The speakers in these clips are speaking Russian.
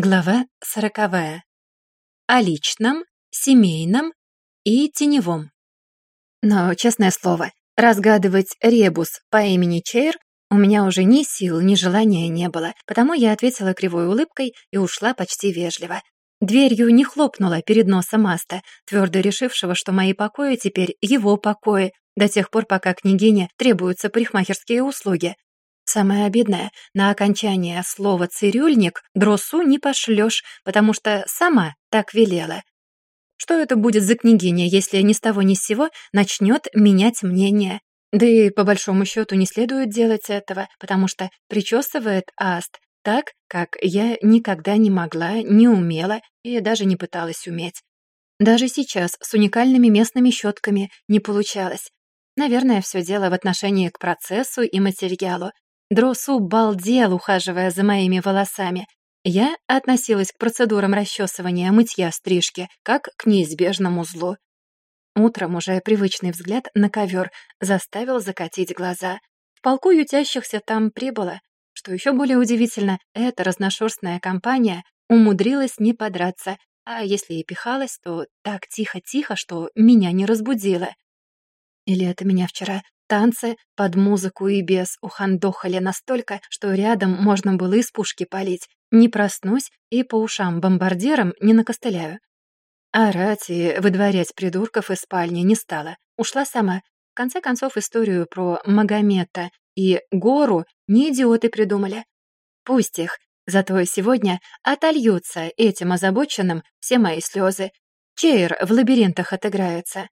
Глава сороковая. О личном, семейном и теневом. Но, честное слово, разгадывать ребус по имени Чейр у меня уже ни сил, ни желания не было, потому я ответила кривой улыбкой и ушла почти вежливо. Дверью не хлопнула перед носом Аста, твердо решившего, что мои покои теперь его покои, до тех пор, пока княгине требуются парикмахерские услуги. Самое обидное, на окончание слова «цирюльник» дросу не пошлёшь, потому что сама так велела. Что это будет за княгиня, если ни с того ни с сего начнёт менять мнение? Да и, по большому счету, не следует делать этого, потому что причесывает аст так, как я никогда не могла, не умела и даже не пыталась уметь. Даже сейчас с уникальными местными щетками не получалось. Наверное, все дело в отношении к процессу и материалу. Дросу балдел, ухаживая за моими волосами. Я относилась к процедурам расчесывания, мытья, стрижки, как к неизбежному злу. Утром уже привычный взгляд на ковер заставил закатить глаза. В полку ютящихся там прибыло. Что еще более удивительно, эта разношерстная компания умудрилась не подраться, а если и пихалась, то так тихо-тихо, что меня не разбудило. Или это меня вчера Танцы под музыку и без ухандохали настолько, что рядом можно было из пушки палить. Не проснусь и по ушам бомбардиром не накостыляю. Орать и выдворять придурков из спальни не стала. Ушла сама. В конце концов, историю про Магомета и гору не идиоты придумали. Пусть их, зато сегодня отольются этим озабоченным все мои слезы. Чейр в лабиринтах отыграется.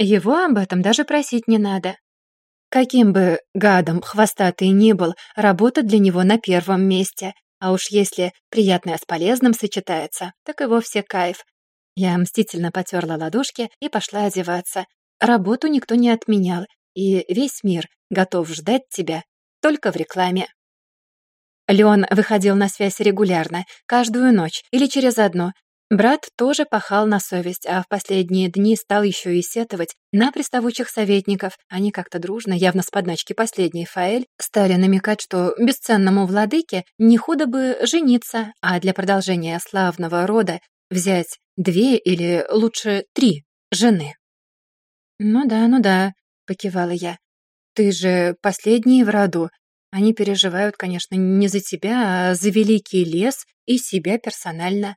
Его об этом даже просить не надо. Каким бы гадом хвостатый ни был, работа для него на первом месте. А уж если приятное с полезным сочетается, так и вовсе кайф. Я мстительно потерла ладошки и пошла одеваться. Работу никто не отменял, и весь мир готов ждать тебя только в рекламе. Леон выходил на связь регулярно, каждую ночь или через одно. Брат тоже пахал на совесть, а в последние дни стал еще и сетовать на приставучих советников. Они как-то дружно, явно с подначки последней Фаэль, стали намекать, что бесценному владыке не худо бы жениться, а для продолжения славного рода взять две или лучше три жены. «Ну да, ну да», — покивала я. «Ты же последний в роду. Они переживают, конечно, не за тебя, а за великий лес и себя персонально».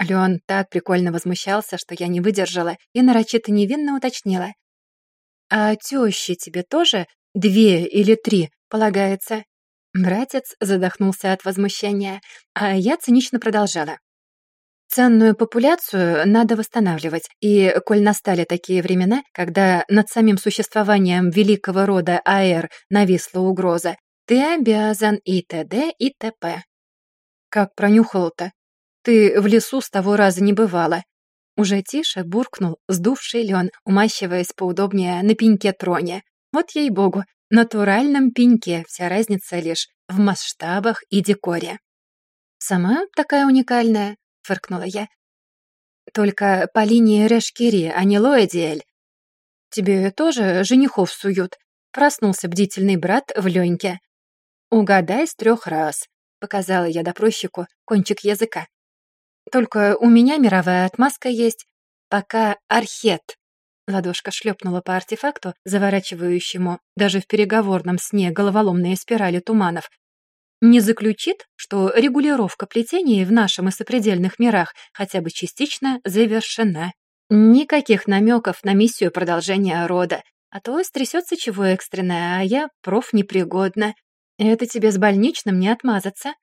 Леон так прикольно возмущался, что я не выдержала и нарочито невинно уточнила. «А тещи тебе тоже две или три полагается?» Братец задохнулся от возмущения, а я цинично продолжала. Ценную популяцию надо восстанавливать, и, коль настали такие времена, когда над самим существованием великого рода Аэр нависла угроза, ты обязан и т.д. и т.п. «Как пронюхал-то?» Ты в лесу с того раза не бывала». Уже тише буркнул сдувший лен, умащиваясь поудобнее на пеньке троне. Вот ей-богу, натуральном пеньке вся разница лишь в масштабах и декоре. «Сама такая уникальная», — фыркнула я. «Только по линии Решкири, а не Лоэдиэль. Тебе тоже женихов суют?» — проснулся бдительный брат в Леньке. «Угадай с трех раз», — показала я допросчику кончик языка. Только у меня мировая отмазка есть. Пока архет». Ладошка шлепнула по артефакту, заворачивающему даже в переговорном сне головоломные спирали туманов. «Не заключит, что регулировка плетений в нашем и сопредельных мирах хотя бы частично завершена. Никаких намеков на миссию продолжения рода. А то стрясется чего экстренное, а я проф непригодна. Это тебе с больничным не отмазаться».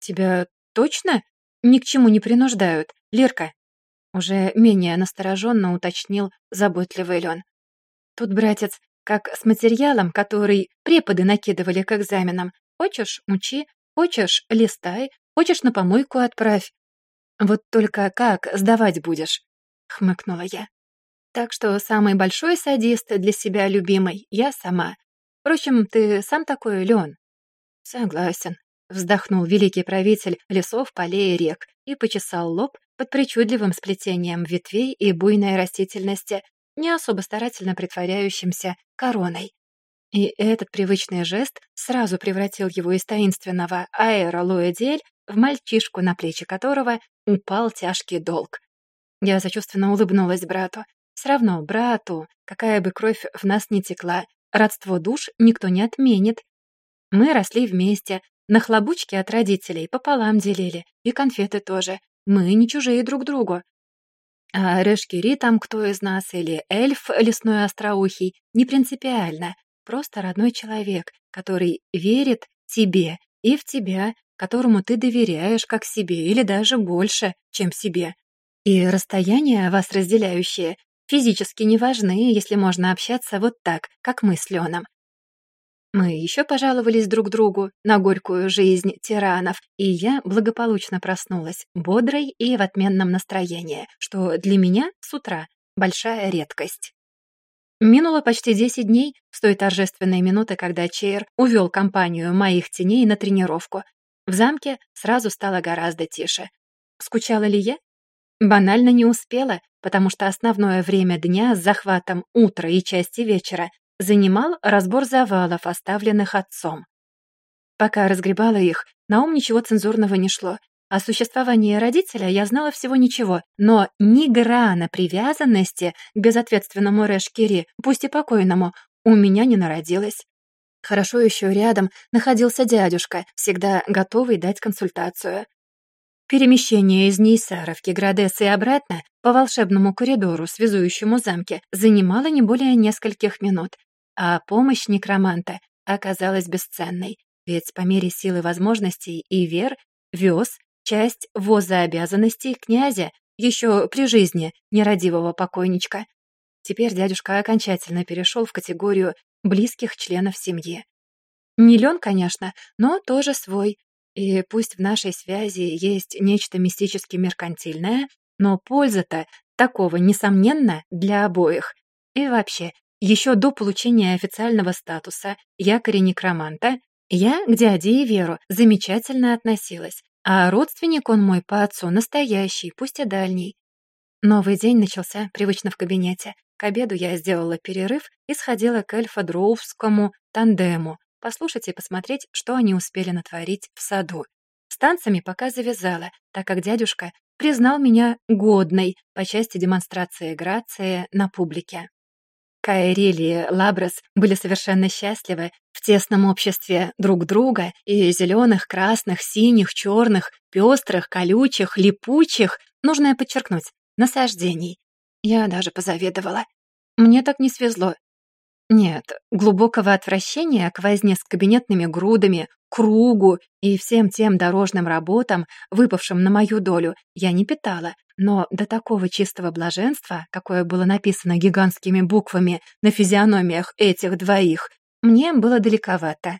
«Тебя точно?» ни к чему не принуждают. Лерка!» Уже менее настороженно уточнил заботливый Лен. «Тут, братец, как с материалом, который преподы накидывали к экзаменам. Хочешь — учи, хочешь — листай, хочешь — на помойку отправь. Вот только как сдавать будешь?» — хмыкнула я. «Так что самый большой садист для себя любимый я сама. Впрочем, ты сам такой, Лен?» «Согласен», Вздохнул великий правитель лесов, полей и рек и почесал лоб под причудливым сплетением ветвей и буйной растительности, не особо старательно притворяющимся короной. И этот привычный жест сразу превратил его из таинственного аэро Луэдель в мальчишку, на плечи которого упал тяжкий долг. Я сочувственно улыбнулась брату. Все равно брату, какая бы кровь в нас не текла, родство душ никто не отменит. Мы росли вместе, на Нахлобучки от родителей пополам делили, и конфеты тоже. Мы не чужие друг другу. А Решкири там кто из нас, или эльф лесной остроухий, не принципиально. Просто родной человек, который верит тебе и в тебя, которому ты доверяешь как себе или даже больше, чем себе. И расстояния вас разделяющие физически не важны, если можно общаться вот так, как мы с Леном. Мы еще пожаловались друг другу на горькую жизнь тиранов, и я благополучно проснулась, бодрой и в отменном настроении, что для меня с утра большая редкость. Минуло почти 10 дней с той торжественной минуты, когда Чейр увел компанию моих теней на тренировку. В замке сразу стало гораздо тише. Скучала ли я? Банально не успела, потому что основное время дня с захватом утра и части вечера занимал разбор завалов, оставленных отцом. Пока разгребала их, на ум ничего цензурного не шло. О существовании родителя я знала всего ничего, но ни грана привязанности к безответственному Решкири, пусть и покойному, у меня не народилось. Хорошо еще рядом находился дядюшка, всегда готовый дать консультацию. Перемещение из нейсаровки в и обратно по волшебному коридору, связующему замки, занимало не более нескольких минут, а помощь некроманта оказалась бесценной, ведь по мере силы возможностей и вер вез часть воза обязанностей князя еще при жизни нерадивого покойничка. Теперь дядюшка окончательно перешел в категорию близких членов семьи. Не лен, конечно, но тоже свой. И пусть в нашей связи есть нечто мистически меркантильное, но польза-то такого, несомненно, для обоих. И вообще, еще до получения официального статуса якоря некроманта я к дяде и Веру замечательно относилась, а родственник он мой по отцу настоящий, пусть и дальний. Новый день начался привычно в кабинете. К обеду я сделала перерыв и сходила к эльфа-дроувскому тандему, послушать и посмотреть, что они успели натворить в саду. С танцами пока завязала, так как дядюшка признал меня годной по части демонстрации грации на публике. Кайриль и Лабрас были совершенно счастливы в тесном обществе друг друга и зеленых, красных, синих, черных, пестрых, колючих, липучих, нужно подчеркнуть, насаждений. Я даже позавидовала. Мне так не свезло. Нет, глубокого отвращения к возне с кабинетными грудами, кругу и всем тем дорожным работам, выпавшим на мою долю, я не питала, но до такого чистого блаженства, какое было написано гигантскими буквами на физиономиях этих двоих, мне было далековато.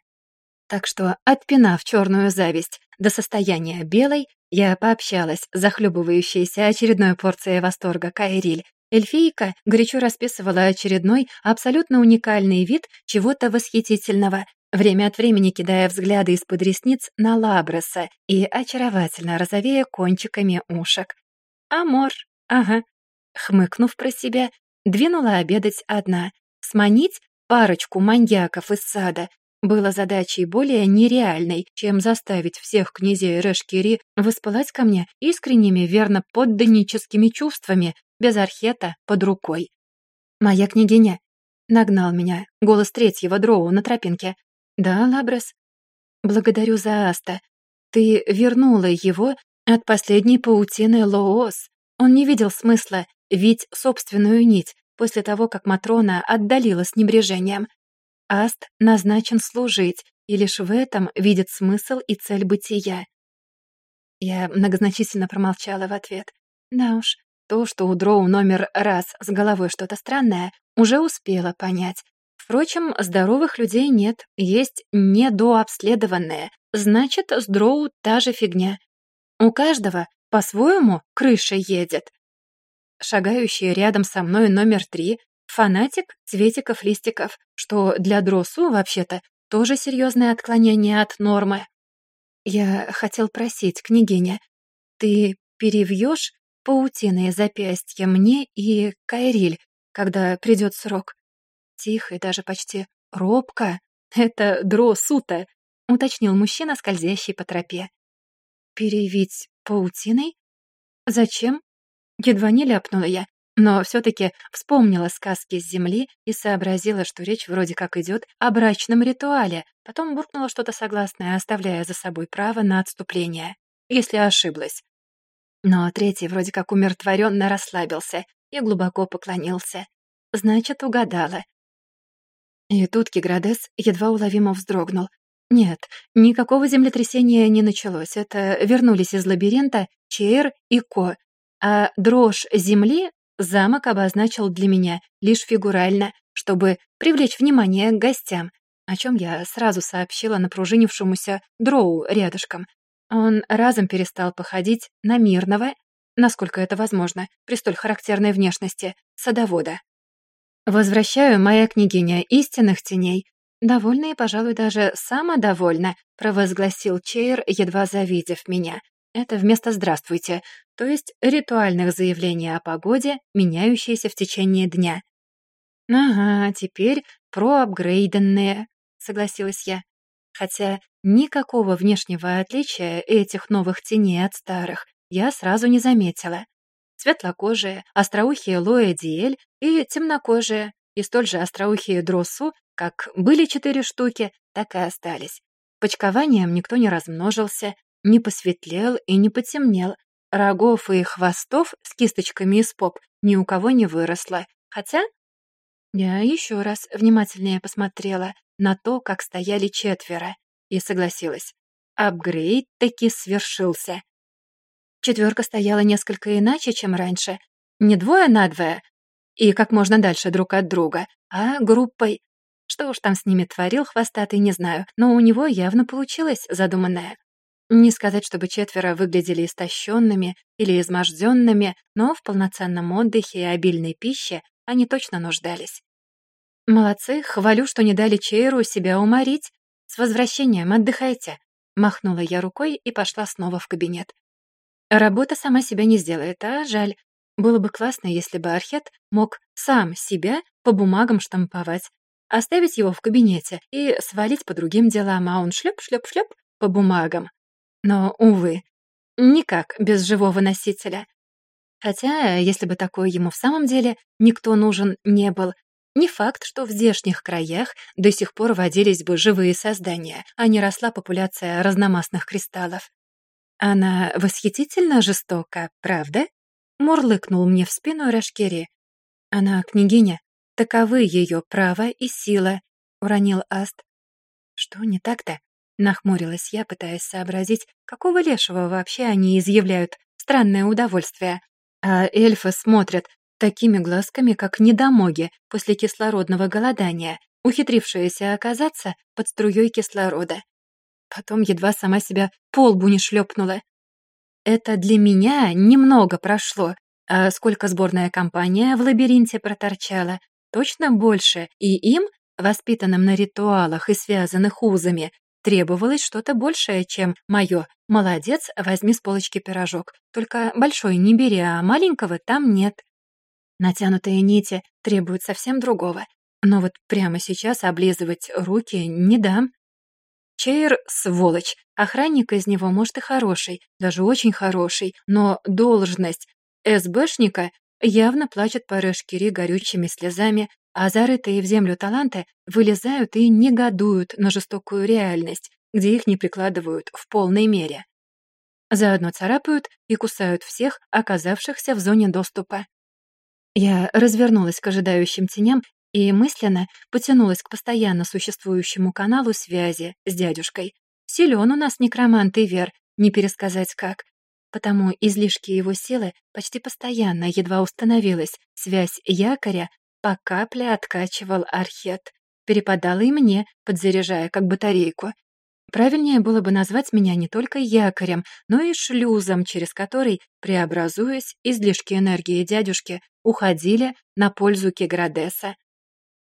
Так что, отпинав черную зависть до состояния белой, я пообщалась с захлебывающейся очередной порцией восторга Кайриль. Эльфийка горячо расписывала очередной, абсолютно уникальный вид чего-то восхитительного, время от времени кидая взгляды из-под ресниц на Лабреса и очаровательно розовея кончиками ушек. Амор, ага». Хмыкнув про себя, двинула обедать одна. Сманить парочку маньяков из сада было задачей более нереальной, чем заставить всех князей Решкири воспылать ко мне искренними, верно подданническими чувствами, без архета под рукой. «Моя княгиня!» — нагнал меня голос третьего дроу на тропинке. «Да, Лабрес?» «Благодарю за Аста. Ты вернула его от последней паутины Лоос он не видел смысла вить собственную нить после того, как Матрона отдалила с небрежением. Аст назначен служить, и лишь в этом видит смысл и цель бытия. Я многозначительно промолчала в ответ. Да уж, то, что у Дроу номер раз с головой что-то странное, уже успела понять. Впрочем, здоровых людей нет, есть недообследованные. Значит, с Дроу та же фигня. У каждого по-своему крыша едет. Шагающий рядом со мной номер три — фанатик цветиков-листиков, что для дросу, вообще-то, тоже серьезное отклонение от нормы. Я хотел просить, княгиня, ты перевьешь паутиные запястья мне и Кайриль, когда придет срок? Тихо и даже почти робко. Это дросуто, уточнил мужчина, скользящий по тропе перевить паутиной? Зачем? Едва не ляпнула я, но все-таки вспомнила сказки с земли и сообразила, что речь вроде как идет о брачном ритуале. Потом буркнула что-то согласное, оставляя за собой право на отступление, если ошиблась. Но третий вроде как умиротворенно расслабился и глубоко поклонился. Значит, угадала. И тут Киградес едва уловимо вздрогнул, нет, никакого землетрясения не началось. Это вернулись из лабиринта Чейр и Ко. А дрожь земли замок обозначил для меня лишь фигурально, чтобы привлечь внимание к гостям, о чем я сразу сообщила напружинившемуся дроу рядышком. Он разом перестал походить на мирного, насколько это возможно, при столь характерной внешности, садовода. «Возвращаю, моя княгиня, истинных теней, «Довольна и, пожалуй, даже самодовольна», — провозгласил Чейр, едва завидев меня. Это вместо «здравствуйте», то есть ритуальных заявлений о погоде, меняющиеся в течение дня. «Ага, теперь про апгрейденные», — согласилась я. Хотя никакого внешнего отличия этих новых теней от старых я сразу не заметила. Светлокожие, остроухие Лоя Диэль и темнокожие, и столь же остроухие Дросу как были четыре штуки, так и остались. Почкованием никто не размножился, не посветлел и не потемнел. Рогов и хвостов с кисточками из поп ни у кого не выросло. Хотя я еще раз внимательнее посмотрела на то, как стояли четверо, и согласилась. Апгрейд таки свершился. Четверка стояла несколько иначе, чем раньше. Не двое на двое и как можно дальше друг от друга, а группой. Что уж там с ними творил хвостатый, не знаю, но у него явно получилось задуманное. Не сказать, чтобы четверо выглядели истощенными или изможденными, но в полноценном отдыхе и обильной пище они точно нуждались. «Молодцы, хвалю, что не дали Чейру себя уморить. С возвращением отдыхайте!» Махнула я рукой и пошла снова в кабинет. Работа сама себя не сделает, а жаль. Было бы классно, если бы Архет мог сам себя по бумагам штамповать, оставить его в кабинете и свалить по другим делам, а он шлеп-шлеп-шлеп по бумагам. Но, увы, никак без живого носителя. Хотя, если бы такое ему в самом деле никто нужен не был, не факт, что в здешних краях до сих пор водились бы живые создания, а не росла популяция разномастных кристаллов. «Она восхитительно жестока, правда?» — мурлыкнул мне в спину Рашкери. «Она княгиня», Таковы ее право и сила», — уронил Аст. «Что не так-то?» — нахмурилась я, пытаясь сообразить, какого лешего вообще они изъявляют. Странное удовольствие. А эльфы смотрят такими глазками, как недомоги после кислородного голодания, ухитрившиеся оказаться под струей кислорода. Потом едва сама себя полбу не шлепнула. Это для меня немного прошло, а сколько сборная компания в лабиринте проторчала, точно больше, и им, воспитанным на ритуалах и связанных узами, требовалось что-то большее, чем мое. «Молодец, возьми с полочки пирожок. Только большой не бери, а маленького там нет». Натянутые нити требуют совсем другого. Но вот прямо сейчас облизывать руки не дам. Чейр — сволочь. Охранник из него, может, и хороший, даже очень хороший, но должность СБшника явно плачут по Решкири горючими слезами, а зарытые в землю таланты вылезают и негодуют на жестокую реальность, где их не прикладывают в полной мере. Заодно царапают и кусают всех, оказавшихся в зоне доступа. Я развернулась к ожидающим теням и мысленно потянулась к постоянно существующему каналу связи с дядюшкой. Силен у нас некромант и вер, не пересказать как потому излишки его силы почти постоянно едва установилась связь якоря, по капле откачивал архет. Перепадала и мне, подзаряжая как батарейку. Правильнее было бы назвать меня не только якорем, но и шлюзом, через который, преобразуясь, излишки энергии дядюшки уходили на пользу Кеградеса.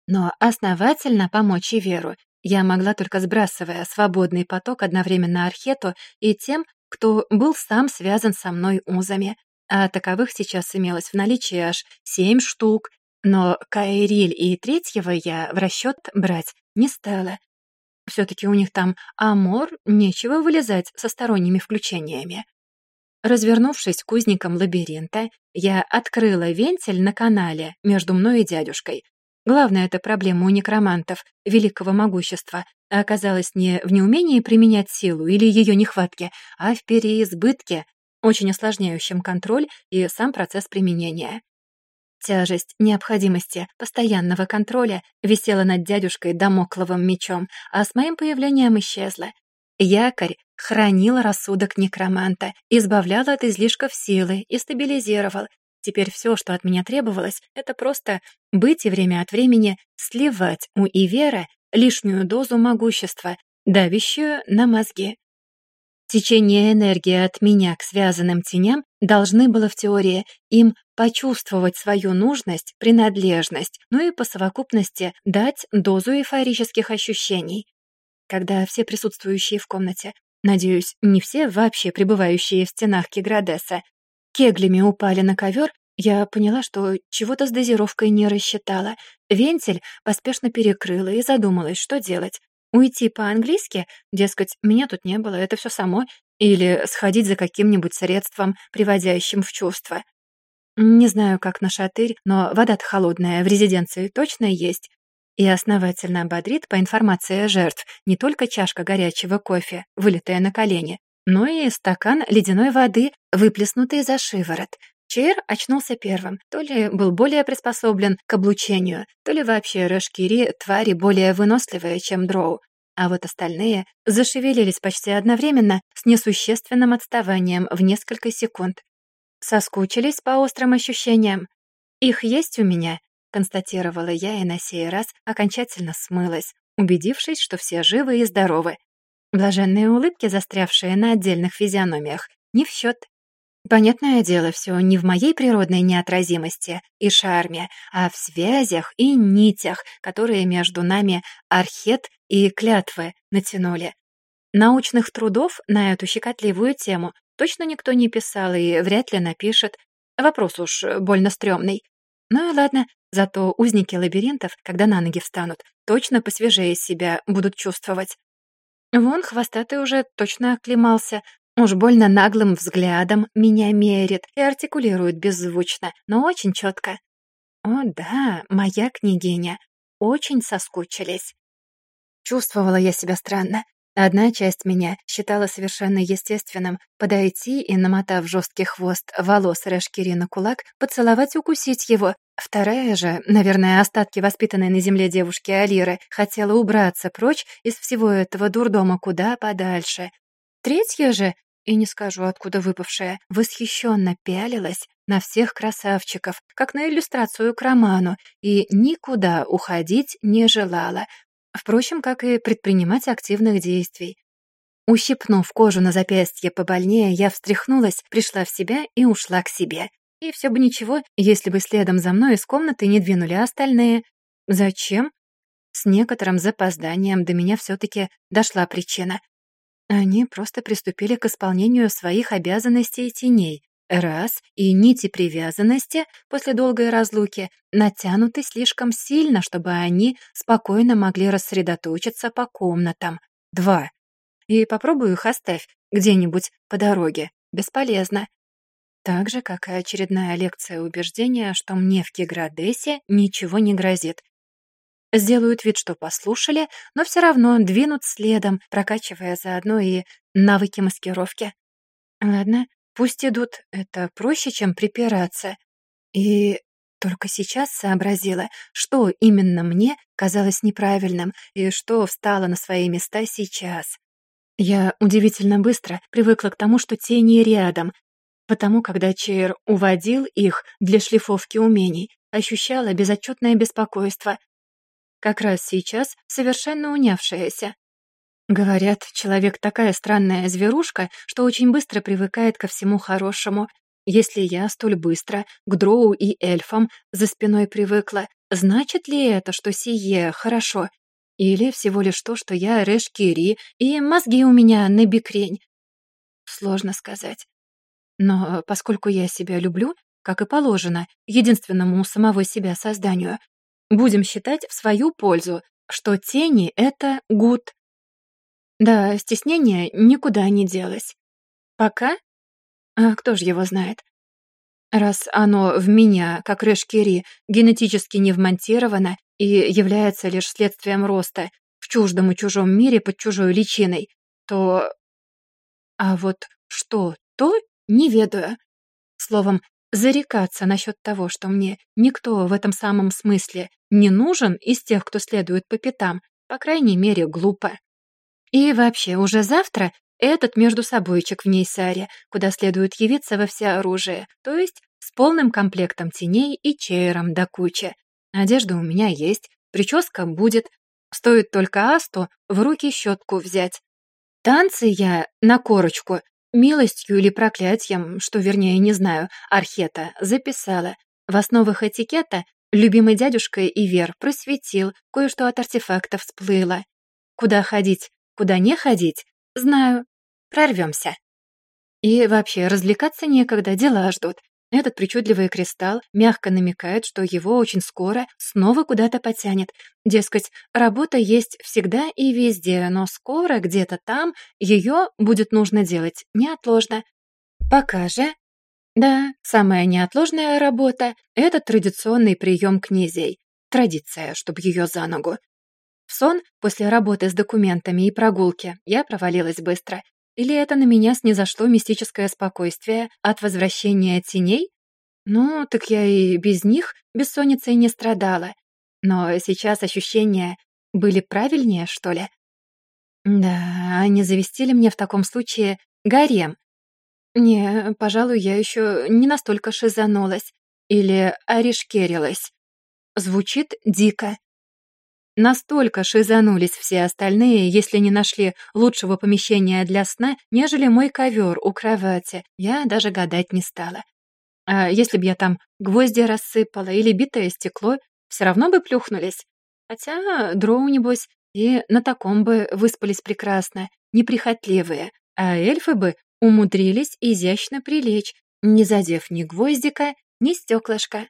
Но основательно помочь и веру я могла только сбрасывая свободный поток одновременно Архету и тем, кто был сам связан со мной узами, а таковых сейчас имелось в наличии аж семь штук, но Кайриль и третьего я в расчет брать не стала. Все-таки у них там амор, нечего вылезать со сторонними включениями. Развернувшись кузником лабиринта, я открыла вентиль на канале между мной и дядюшкой, Главная эта проблема у некромантов великого могущества оказалась не в неумении применять силу или ее нехватке, а в переизбытке, очень осложняющем контроль и сам процесс применения. Тяжесть необходимости постоянного контроля висела над дядюшкой домокловым мечом, а с моим появлением исчезла. Якорь хранил рассудок некроманта, избавлял от излишков силы и стабилизировал, Теперь все, что от меня требовалось, это просто быть и время от времени сливать у Ивера лишнюю дозу могущества, давящую на мозги. Течение энергии от меня к связанным теням должны было в теории им почувствовать свою нужность, принадлежность, ну и по совокупности дать дозу эйфорических ощущений. Когда все присутствующие в комнате, надеюсь, не все вообще пребывающие в стенах Киградеса, кеглями упали на ковер, я поняла, что чего-то с дозировкой не рассчитала. Вентиль поспешно перекрыла и задумалась, что делать. Уйти по-английски? Дескать, меня тут не было, это все само. Или сходить за каким-нибудь средством, приводящим в чувство. Не знаю, как на шатырь, но вода-то холодная, в резиденции точно есть. И основательно ободрит по информации жертв не только чашка горячего кофе, вылитая на колени, но и стакан ледяной воды, выплеснутый за шиворот. Чейр очнулся первым, то ли был более приспособлен к облучению, то ли вообще Рашкири твари более выносливые, чем дроу. А вот остальные зашевелились почти одновременно с несущественным отставанием в несколько секунд. Соскучились по острым ощущениям. «Их есть у меня», — констатировала я и на сей раз окончательно смылась, убедившись, что все живы и здоровы. Блаженные улыбки, застрявшие на отдельных физиономиях, не в счет. Понятное дело, все не в моей природной неотразимости и шарме, а в связях и нитях, которые между нами архет и клятвы натянули. Научных трудов на эту щекотливую тему точно никто не писал и вряд ли напишет. Вопрос уж больно стрёмный. Ну и ладно, зато узники лабиринтов, когда на ноги встанут, точно посвежее себя будут чувствовать. Вон хвостатый уже точно оклемался. Уж больно наглым взглядом меня мерит и артикулирует беззвучно, но очень четко. О да, моя княгиня. Очень соскучились. Чувствовала я себя странно. Одна часть меня считала совершенно естественным подойти и, намотав жесткий хвост волос Решкири на кулак, поцеловать и укусить его. Вторая же, наверное, остатки воспитанной на земле девушки Алиры, хотела убраться прочь из всего этого дурдома куда подальше. Третья же, и не скажу, откуда выпавшая, восхищенно пялилась на всех красавчиков, как на иллюстрацию к роману, и никуда уходить не желала, Впрочем, как и предпринимать активных действий. Ущипнув кожу на запястье побольнее, я встряхнулась, пришла в себя и ушла к себе. И все бы ничего, если бы следом за мной из комнаты не двинули остальные. Зачем? С некоторым запозданием до меня все таки дошла причина. Они просто приступили к исполнению своих обязанностей теней. Раз, и нити привязанности после долгой разлуки натянуты слишком сильно, чтобы они спокойно могли рассредоточиться по комнатам. Два. И попробую их оставь где-нибудь по дороге. Бесполезно. Так же, как и очередная лекция убеждения, что мне в Киградесе ничего не грозит. Сделают вид, что послушали, но все равно двинут следом, прокачивая заодно и навыки маскировки. Ладно, Пусть идут, это проще, чем припираться. И только сейчас сообразила, что именно мне казалось неправильным и что встало на свои места сейчас. Я удивительно быстро привыкла к тому, что тени рядом, потому когда Чейр уводил их для шлифовки умений, ощущала безотчетное беспокойство, как раз сейчас совершенно унявшееся. Говорят, человек такая странная зверушка, что очень быстро привыкает ко всему хорошему. Если я столь быстро к дроу и эльфам за спиной привыкла, значит ли это, что сие хорошо? Или всего лишь то, что я Решкири, и мозги у меня на бикрень? Сложно сказать. Но поскольку я себя люблю, как и положено, единственному самого себя созданию, будем считать в свою пользу, что тени — это гуд, да, стеснение никуда не делось. Пока? А кто же его знает? Раз оно в меня, как Решкири, генетически не вмонтировано и является лишь следствием роста в чуждом и чужом мире под чужой личиной, то... А вот что то, не ведаю. Словом, зарекаться насчет того, что мне никто в этом самом смысле не нужен из тех, кто следует по пятам, по крайней мере, глупо. И вообще, уже завтра этот между собойчик в ней Нейсаре, куда следует явиться во всеоружие, то есть с полным комплектом теней и чеером до кучи. Одежда у меня есть, прическа будет. Стоит только Асту в руки щетку взять. Танцы я на корочку, милостью или проклятием, что вернее не знаю, Архета записала. В основах этикета любимый дядюшка Ивер просветил, кое-что от артефактов всплыло. Куда ходить Куда не ходить, знаю. Прорвемся. И вообще, развлекаться некогда, дела ждут. Этот причудливый кристалл мягко намекает, что его очень скоро снова куда-то потянет. Дескать, работа есть всегда и везде, но скоро где-то там ее будет нужно делать неотложно. Пока же... Да, самая неотложная работа — это традиционный прием князей. Традиция, чтобы ее за ногу. В сон после работы с документами и прогулки я провалилась быстро. Или это на меня снизошло мистическое спокойствие от возвращения теней? Ну, так я и без них бессонницей не страдала. Но сейчас ощущения были правильнее, что ли? Да, они завести ли мне в таком случае гарем? Не, пожалуй, я еще не настолько шизанулась или оришкерилась. Звучит дико, Настолько шизанулись все остальные, если не нашли лучшего помещения для сна, нежели мой ковер у кровати. Я даже гадать не стала. А если бы я там гвозди рассыпала или битое стекло, все равно бы плюхнулись. Хотя дроу, небось, и на таком бы выспались прекрасно, неприхотливые, а эльфы бы умудрились изящно прилечь, не задев ни гвоздика, ни стеклышка.